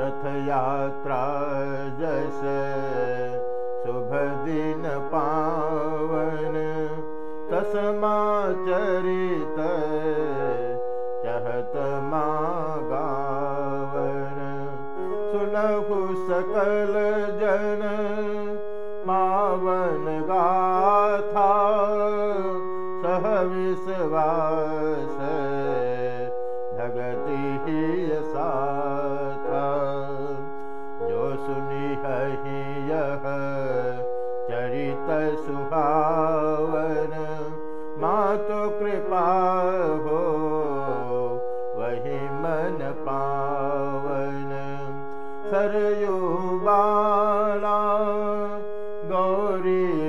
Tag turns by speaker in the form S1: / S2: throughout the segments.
S1: रथयात्रा जस शुभ दिन पावन तस्माचरित चहत गावन सुनहु सकल जन मावन गाथा सह विश्वास वही मन पावन। सरयू बाला गौरी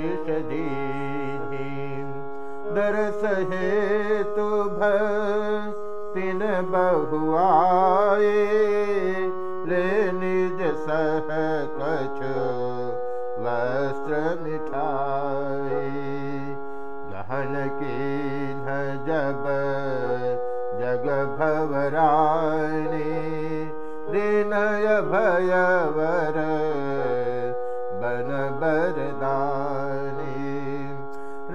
S1: आशीष दी दरस हेतु भ तिन बहुआए ले निज सह कछ वस्त्र मिठाए गहन की न जब जग भवरानी दिनय भयवर बन बरदानी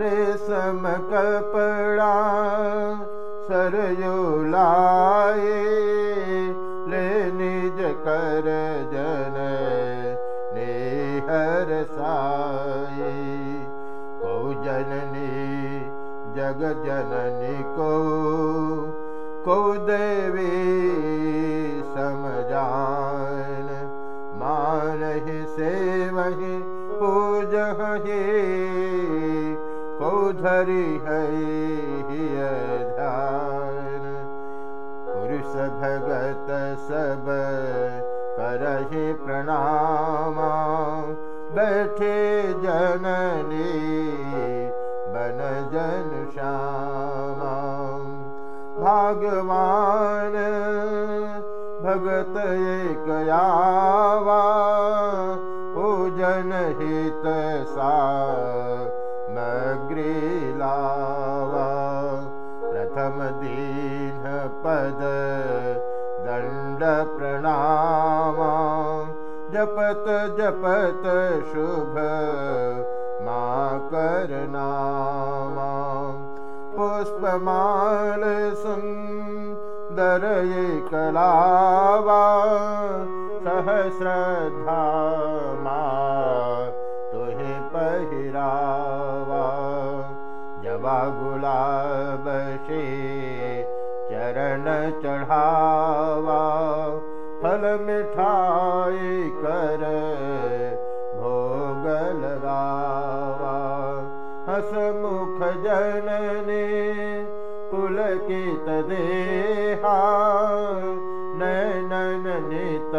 S1: रेशम कपड़ा सरयो लाए, ले निज कर जन नेहर साए। को जननी, जग जननी को को देवी समझान मान से वही पूज हे धरी है पुरुष भगत सब करहि प्रणाम। बैठे जननी बन जन श्याम। भगवान भगत एक मग्रीलावा प्रथम दीन पद दण्ड प्रणाम जपत जपत शुभ मा करनामा पुष्पमाल सुन्दर कलावा सहस्रधा जवा गुलाब से चरण चढ़ावा फल मिठाई कर भोग लगावा हसमुख जननी पुलकित देहा नैनन नित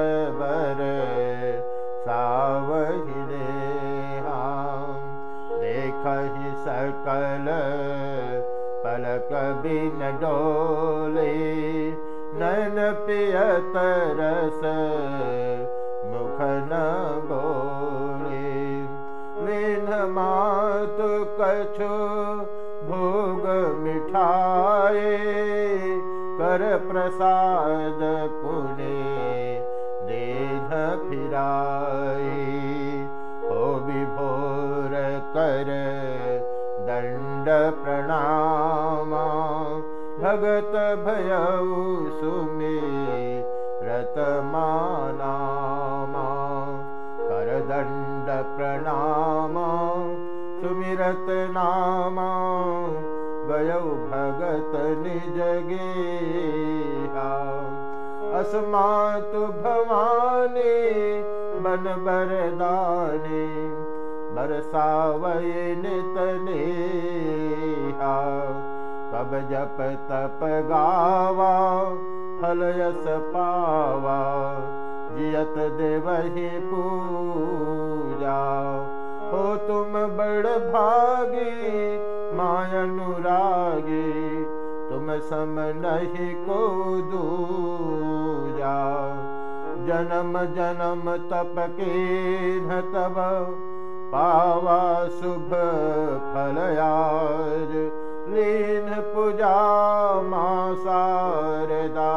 S1: डोले नैन पियत रस मुख न बोले। लीन मातु कछु भोग मिठाए कर प्रसाद पुणे देह फिराए भगत भयउ सुमे रतमानामा कर दण्ड प्रणाम सुमिरत नामा गयौ भगत निज गेहा अस्मातु भवानी मन बरदानी बरसावय नितने कब जप तप गावा फल यस पावा जियत देवहि पूजा। हो तुम बड़ भागी माय अनुरागी सम नहीं को दूजा। जन्म जन्म तप के तब पावा शुभ फलयार लीन पूजा माँ शारदा